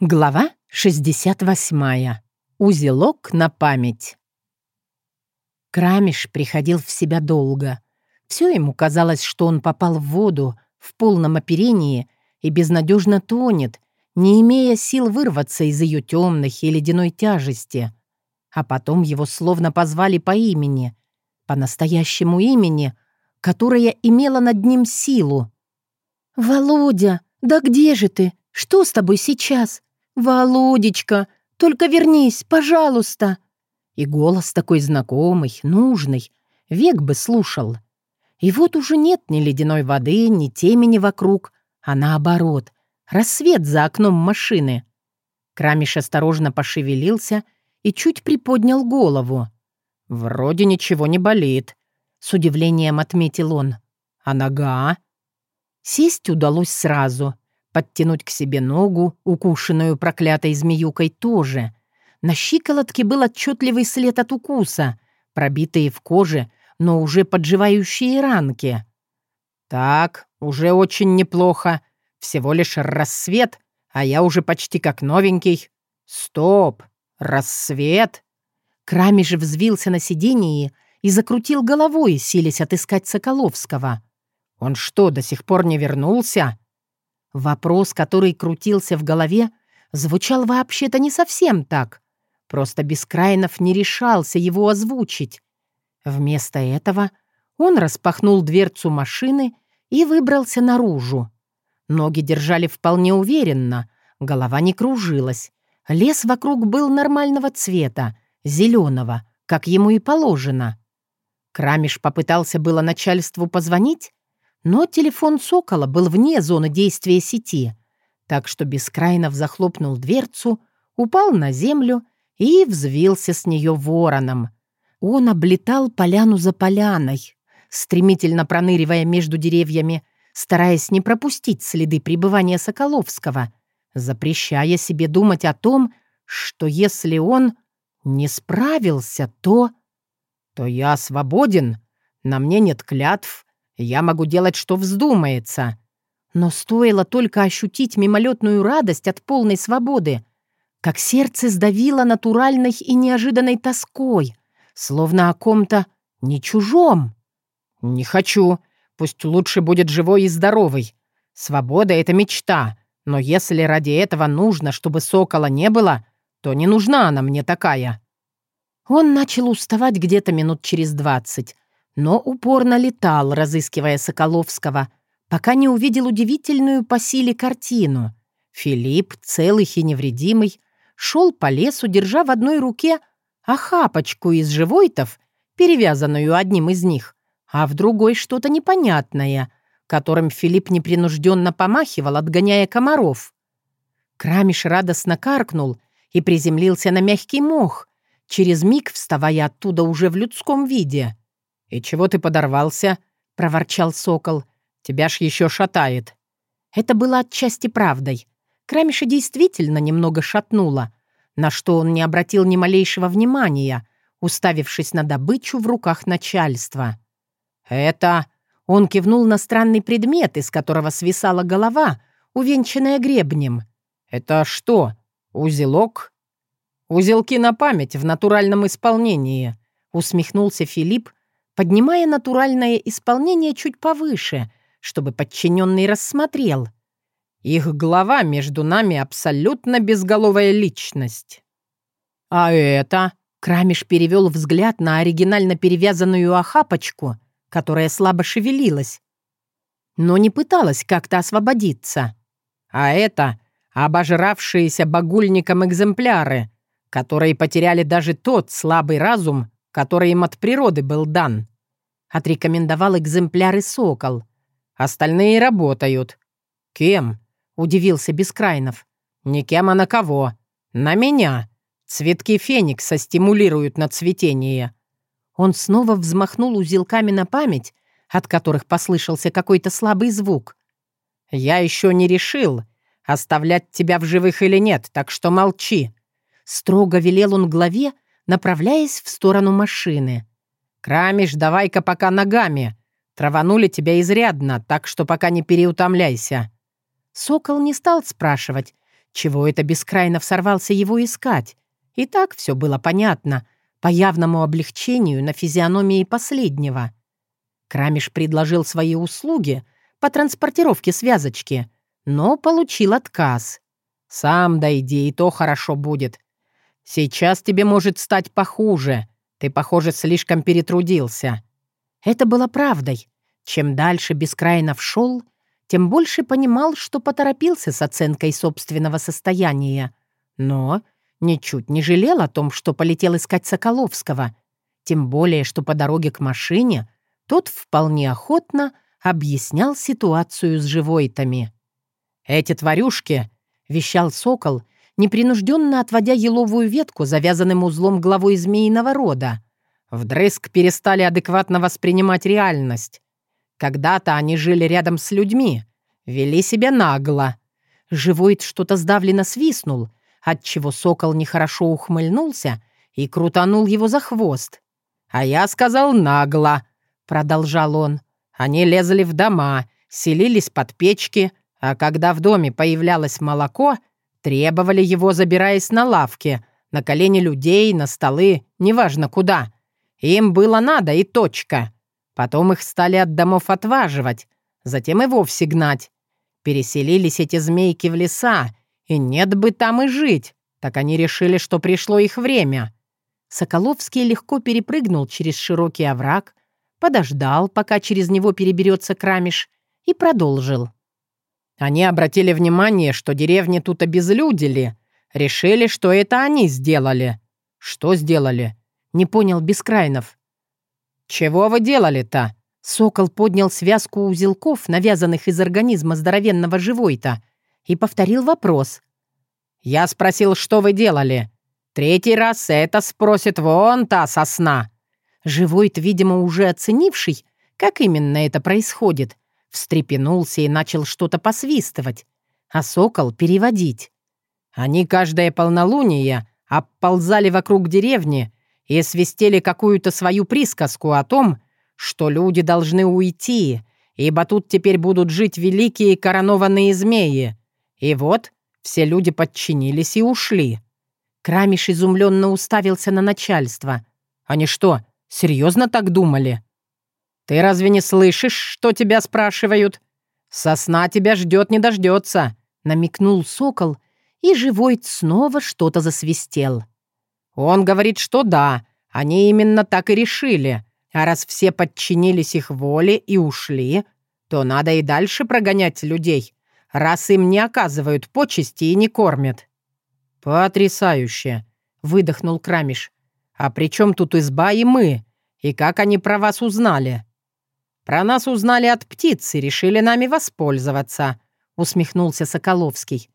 Глава 68. Узелок на память. Крамиш приходил в себя долго. Все ему казалось, что он попал в воду в полном оперении и безнадежно тонет, не имея сил вырваться из ее темной и ледяной тяжести. А потом его словно позвали по имени, по настоящему имени, которое имело над ним силу. «Володя, да где же ты? Что с тобой сейчас? «Володечка, только вернись, пожалуйста!» И голос такой знакомый, нужный, век бы слушал. И вот уже нет ни ледяной воды, ни темени вокруг, а наоборот, рассвет за окном машины. Крамиш осторожно пошевелился и чуть приподнял голову. «Вроде ничего не болит», — с удивлением отметил он. «А нога?» Сесть удалось сразу — Подтянуть к себе ногу, укушенную проклятой змеюкой, тоже. На щиколотке был отчетливый след от укуса, пробитые в коже, но уже подживающие ранки. «Так, уже очень неплохо. Всего лишь рассвет, а я уже почти как новенький. Стоп! Рассвет!» Крами же взвился на сиденье и закрутил головой, силясь отыскать Соколовского. «Он что, до сих пор не вернулся?» Вопрос, который крутился в голове, звучал вообще-то не совсем так. Просто Бескрайнов не решался его озвучить. Вместо этого он распахнул дверцу машины и выбрался наружу. Ноги держали вполне уверенно, голова не кружилась. Лес вокруг был нормального цвета, зеленого, как ему и положено. Крамиш попытался было начальству позвонить, но телефон «Сокола» был вне зоны действия сети, так что Бескрайнов захлопнул дверцу, упал на землю и взвился с нее вороном. Он облетал поляну за поляной, стремительно проныривая между деревьями, стараясь не пропустить следы пребывания Соколовского, запрещая себе думать о том, что если он не справился, то... То я свободен, на мне нет клятв, я могу делать, что вздумается. Но стоило только ощутить мимолетную радость от полной свободы, как сердце сдавило натуральной и неожиданной тоской, словно о ком-то не чужом. «Не хочу. Пусть лучше будет живой и здоровый. Свобода — это мечта, но если ради этого нужно, чтобы сокола не было, то не нужна она мне такая». Он начал уставать где-то минут через двадцать, но упорно летал, разыскивая Соколовского, пока не увидел удивительную по силе картину. Филипп, целый и невредимый, шел по лесу, держа в одной руке охапочку из живойтов, перевязанную одним из них, а в другой что-то непонятное, которым Филипп непринужденно помахивал, отгоняя комаров. Крамиш радостно каркнул и приземлился на мягкий мох, через миг вставая оттуда уже в людском виде — «И чего ты подорвался?» — проворчал сокол. «Тебя ж еще шатает». Это было отчасти правдой. Крамиша действительно немного шатнуло, на что он не обратил ни малейшего внимания, уставившись на добычу в руках начальства. «Это...» — он кивнул на странный предмет, из которого свисала голова, увенчанная гребнем. «Это что, узелок?» «Узелки на память в натуральном исполнении», — усмехнулся Филипп, поднимая натуральное исполнение чуть повыше, чтобы подчиненный рассмотрел. Их глава между нами абсолютно безголовая личность. А это... Крамиш перевел взгляд на оригинально перевязанную охапочку, которая слабо шевелилась, но не пыталась как-то освободиться. А это обожравшиеся багульником экземпляры, которые потеряли даже тот слабый разум, который им от природы был дан. Отрекомендовал экземпляры «Сокол». Остальные работают. «Кем?» — удивился Бескрайнов. «Не кем, а на кого? На меня. Цветки феникса стимулируют на цветение». Он снова взмахнул узелками на память, от которых послышался какой-то слабый звук. «Я еще не решил, оставлять тебя в живых или нет, так что молчи». Строго велел он главе, направляясь в сторону машины. «Крамиш, давай-ка пока ногами. Траванули тебя изрядно, так что пока не переутомляйся». Сокол не стал спрашивать, Чего это Бескрайнов сорвался его искать? И так все было понятно, по явному облегчению на физиономии последнего. Крамиш предложил свои услуги по транспортировке связочки, но получил отказ. «Сам дойди, и то хорошо будет. Сейчас тебе может стать похуже. Ты, похоже, слишком перетрудился». Это было правдой. Чем дальше Бескрайнов шел, тем больше понимал, что поторопился с оценкой собственного состояния. Но ничуть не жалел о том, что полетел искать Соколовского. Тем более, что по дороге к машине тот вполне охотно объяснял ситуацию с живойтами. «Эти тварюшки», — вещал сокол, непринужденно отводя еловую ветку завязанным узлом главой змеиного рода, вдрызг перестали адекватно воспринимать реальность. Когда-то они жили рядом с людьми, вели себя нагло. Живойт что-то сдавленно свистнул, отчего сокол нехорошо ухмыльнулся и крутанул его за хвост. «А я сказал нагло», — продолжал он. «Они лезли в дома, селились под печки, а когда в доме появлялось молоко, требовали его, забираясь на лавке, на колени людей, на столы, неважно куда. Им было надо и точка. Потом их стали от домов отваживать, затем и вовсе гнать. Переселились эти змейки в леса, и нет бы там и жить. Так они решили, что пришло их время. Соколовский легко перепрыгнул через широкий овраг, подождал, пока через него переберется крамиш, и продолжил. Они обратили внимание, что деревни тут обезлюдили. Решили, что это они сделали. Что сделали? Не понял Бескрайнов. «Чего вы делали-то?» Сокол поднял связку узелков, навязанных из организма здоровенного живойта, и повторил вопрос. «Я спросил, что вы делали. Третий раз это спросит вон та сосна». Живойт, видимо, уже оценивший, как именно это происходит, встрепенулся и начал что-то посвистывать, а сокол — переводить. Они каждое полнолуние обползали вокруг деревни и свистели какую-то свою присказку о том, что люди должны уйти, ибо тут теперь будут жить великие коронованные змеи. И вот все люди подчинились и ушли. Крамиш изумленно уставился на начальство. Они что, серьезно так думали? «Ты разве не слышишь, что тебя спрашивают? Сосна тебя ждет, не дождется», — намекнул сокол, и живой снова что-то засвистел. Он говорит, что да, они именно так и решили. А раз все подчинились их воле и ушли, то надо и дальше прогонять людей, раз им не оказывают почести и не кормят». «Потрясающе!» — выдохнул Крамиш. «А при чем тут изба и мы? И как они про вас узнали?» «Про нас узнали от птицы, решили нами воспользоваться», — усмехнулся Соколовский.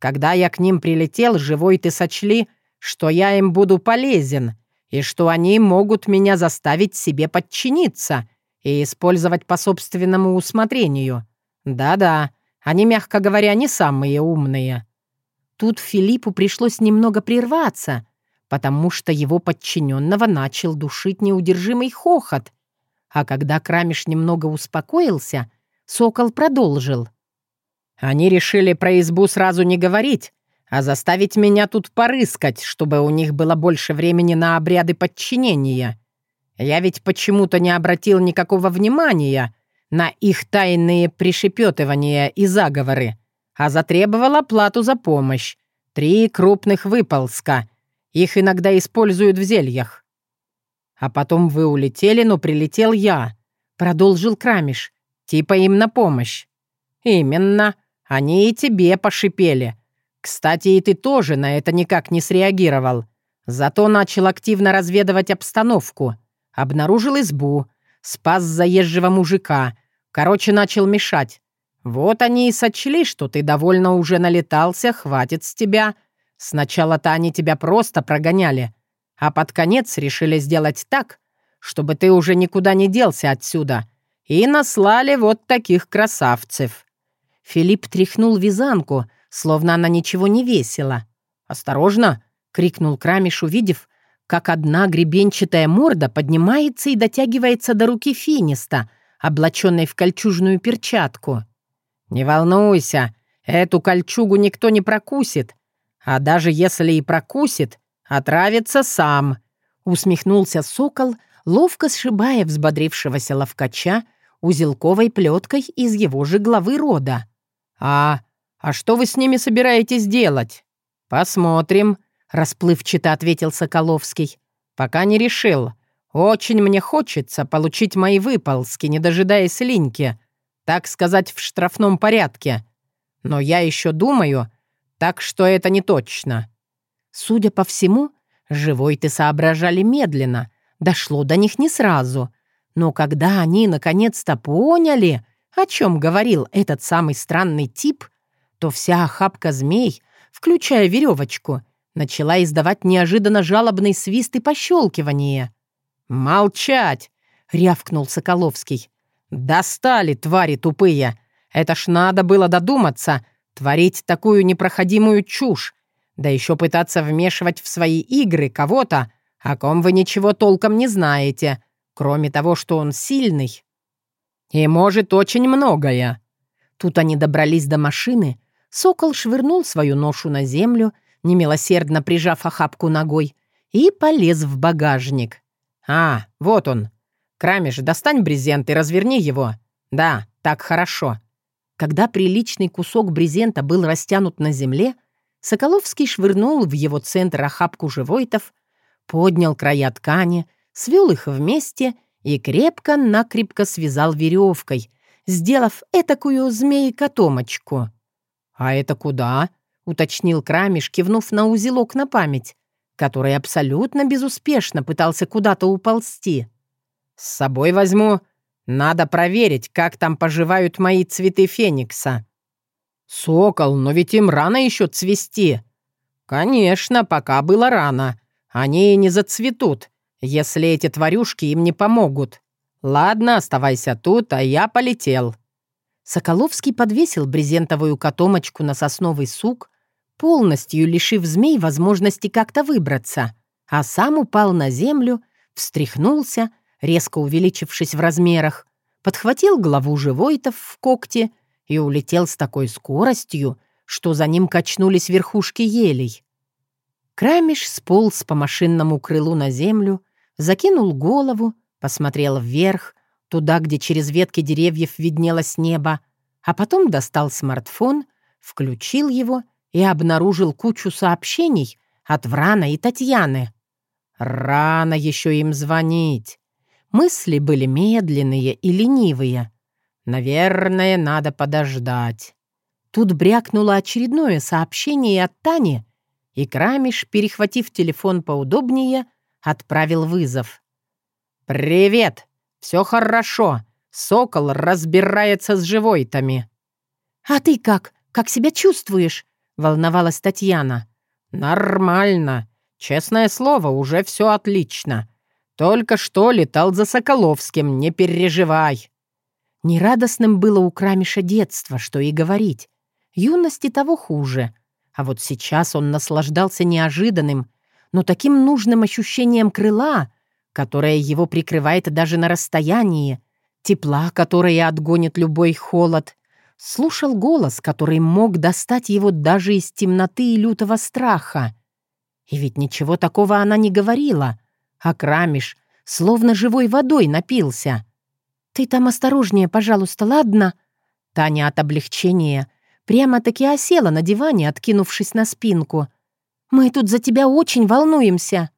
«Когда я к ним прилетел, живой ты сочли, что я им буду полезен, и что они могут меня заставить себе подчиниться и использовать по собственному усмотрению. Да-да, они, мягко говоря, не самые умные». Тут Филиппу пришлось немного прерваться, потому что его подчиненного начал душить неудержимый хохот. А когда Крамиш немного успокоился, Сокол продолжил. «Они решили про избу сразу не говорить, а заставить меня тут порыскать, чтобы у них было больше времени на обряды подчинения. Я ведь почему-то не обратил никакого внимания на их тайные пришепетывания и заговоры, а затребовал оплату за помощь. Три крупных выползка. Их иногда используют в зельях. А потом вы улетели, но прилетел я. Продолжил Крамиш. Типа им на помощь. Именно. Они и тебе пошипели. Кстати, и ты тоже на это никак не среагировал. Зато начал активно разведывать обстановку. Обнаружил избу. Спас заезжего мужика. Короче, начал мешать. Вот они и сочли, что ты довольно уже налетался, хватит с тебя. Сначала-то они тебя просто прогоняли. А под конец решили сделать так, чтобы ты уже никуда не делся отсюда. И наслали вот таких красавцев». Филипп тряхнул вязанку — словно она ничего не весила. «Осторожно!» — крикнул Крамиш, увидев, как одна гребенчатая морда поднимается и дотягивается до руки Финиста, облаченной в кольчужную перчатку. «Не волнуйся, Эту кольчугу никто не прокусит. А даже если и прокусит, отравится сам», — усмехнулся сокол, ловко сшибая взбодрившегося ловкача узелковой плеткой из его же главы рода. «А, а что вы с ними собираетесь делать?» «Посмотрим», — расплывчато ответил Соколовский. «Пока не решил. Очень мне хочется получить мои выползки, не дожидаясь линьки, так сказать, в штрафном порядке. Но я еще думаю, так что это не точно». Судя по всему, живой ты соображали медленно, дошло до них не сразу. Но когда они наконец-то поняли, о чем говорил этот самый странный тип, то вся охапка змей, включая веревочку, начала издавать неожиданно жалобный свист и пощелкивание. «Молчать!» — рявкнул Соколовский. «Достали, твари тупые! Это ж надо было додуматься, творить такую непроходимую чушь, да еще пытаться вмешивать в свои игры кого-то, о ком вы ничего толком не знаете, кроме того, что он сильный. И может очень многое». Тут они добрались до машины, сокол швырнул свою ношу на землю, немилосердно прижав охапку ногой, и полез в багажник. «А, вот он. Крамиш, достань брезент и разверни его. Да, так хорошо». Когда приличный кусок брезента был растянут на земле, Соколовский швырнул в его центр охапку живойтов, поднял края ткани, свел их вместе и крепко-накрепко связал веревкой, сделав этакую змеи-котомочку. «А это куда?» — уточнил Крамиш, кивнув на узелок на память, который абсолютно безуспешно пытался куда-то уползти. «С собой возьму. Надо проверить, как там поживают мои цветы феникса». «Сокол, но ведь им рано еще цвести». «Конечно, пока было рано. Они и не зацветут, если эти тварюшки им не помогут. Ладно, оставайся тут, а я полетел». Соколовский подвесил брезентовую котомочку на сосновый сук, полностью лишив змей возможности как-то выбраться, а сам упал на землю, встряхнулся, резко увеличившись в размерах, подхватил главу живойтов в когте и улетел с такой скоростью, что за ним качнулись верхушки елей. Крамиш сполз по машинному крылу на землю, закинул голову, посмотрел вверх, туда, где через ветки деревьев виднелось небо, а потом достал смартфон, включил его и обнаружил кучу сообщений от Врана и Татьяны. Рано еще им звонить. Мысли были медленные и ленивые. Наверное, надо подождать. Тут брякнуло очередное сообщение от Тани, и Крамиш, перехватив телефон поудобнее, отправил вызов. «Привет! Все хорошо. Сокол разбирается с живойтами». «А ты как? Как себя чувствуешь?» — волновалась Татьяна. «Нормально. Честное слово, уже все отлично. Только что летал за Соколовским, не переживай». Нерадостным было у Крамиша детство, что и говорить. Юности того хуже. А вот сейчас он наслаждался неожиданным, но таким нужным ощущением крыла, которое его прикрывает даже на расстоянии, тепла, которое отгонит любой холод. Слушал голос, который мог достать его даже из темноты и лютого страха. И ведь ничего такого она не говорила, а Крамиш словно живой водой напился — «Ты там осторожнее, пожалуйста, ладно?» Таня от облегчения прямо-таки осела на диване, откинувшись на спинку. «Мы тут за тебя очень волнуемся».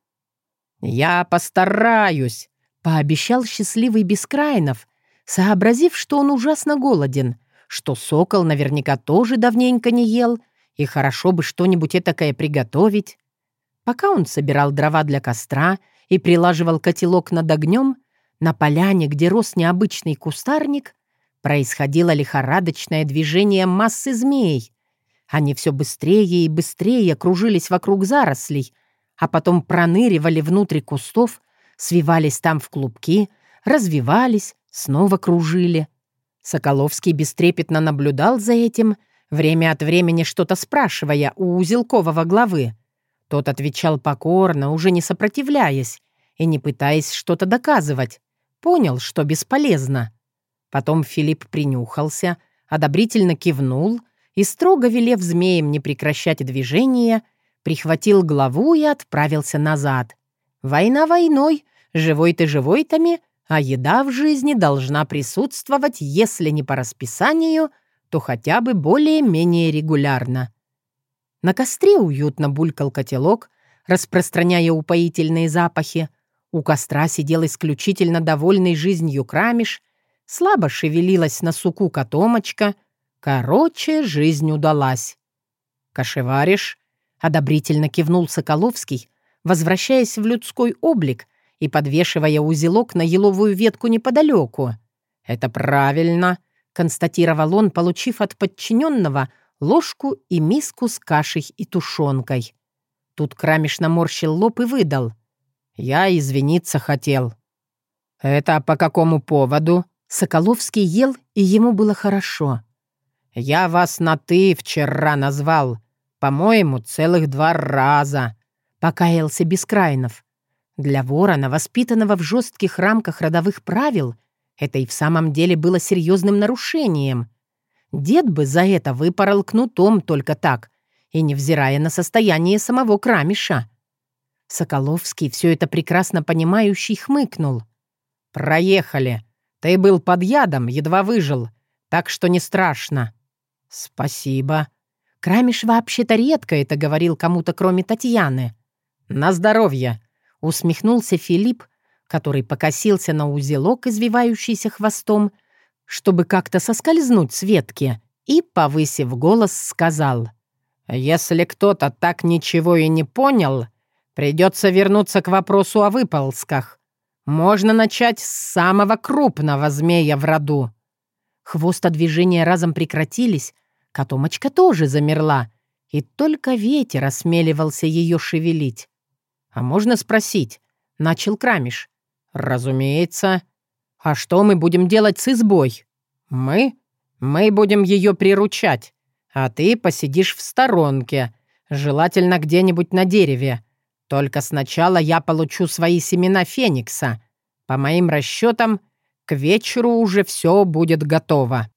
«Я постараюсь», — пообещал счастливый Бескрайнов, сообразив, что он ужасно голоден, что сокол наверняка тоже давненько не ел, и хорошо бы что-нибудь этакое приготовить. Пока он собирал дрова для костра и прилаживал котелок над огнем, на поляне, где рос необычный кустарник, происходило лихорадочное движение массы змей. Они все быстрее и быстрее кружились вокруг зарослей, а потом проныривали внутрь кустов, свивались там в клубки, развивались, снова кружили. Соколовский бестрепетно наблюдал за этим, время от времени что-то спрашивая у узелкового главы. Тот отвечал покорно, уже не сопротивляясь и не пытаясь что-то доказывать. Понял, что бесполезно. Потом Филипп принюхался, одобрительно кивнул и, строго велев змеям не прекращать движения, прихватил главу и отправился назад. Война войной, живой ты живой-тами, а еда в жизни должна присутствовать, если не по расписанию, то хотя бы более-менее регулярно. На костре уютно булькал котелок, распространяя упоительные запахи. У костра сидел исключительно довольный жизнью крамиш, слабо шевелилась на суку котомочка. Короче, жизнь удалась. «Кашеваришь?» — одобрительно кивнул Соколовский, возвращаясь в людской облик и подвешивая узелок на еловую ветку неподалеку. «Это правильно», — констатировал он, получив от подчиненного ложку и миску с кашей и тушенкой. Тут Крамиш наморщил лоб и выдал. «Я извиниться хотел». «Это по какому поводу?» Соколовский ел, и ему было хорошо. «Я вас на «ты» вчера назвал. По-моему, целых два раза», — покаялся Бескрайнов. Для ворона, воспитанного в жестких рамках родовых правил, это и в самом деле было серьезным нарушением. Дед бы за это выпорол кнутом только так, и невзирая на состояние самого Крамиша. Соколовский, все это прекрасно понимающий, хмыкнул. «Проехали. Ты был под ядом, едва выжил, так что не страшно». «Спасибо». Крамиш вообще-то редко это говорил кому-то, кроме Татьяны. «На здоровье», Усмехнулся Филипп, который покосился на узелок, извивающийся хвостом, чтобы как-то соскользнуть с ветки, и, повысив голос, сказал, «Если кто-то так ничего и не понял, придется вернуться к вопросу о выползках. Можно начать с самого крупного змея в роду». Хвоста движения разом прекратились, котомочка тоже замерла, и только ветер осмеливался ее шевелить. «А можно спросить?» — начал Крамиш. «Разумеется. А что мы будем делать с избой?» «Мы? Мы будем ее приручать, а ты посидишь в сторонке, желательно где-нибудь на дереве. Только сначала я получу свои семена феникса. По моим расчетам, к вечеру уже все будет готово».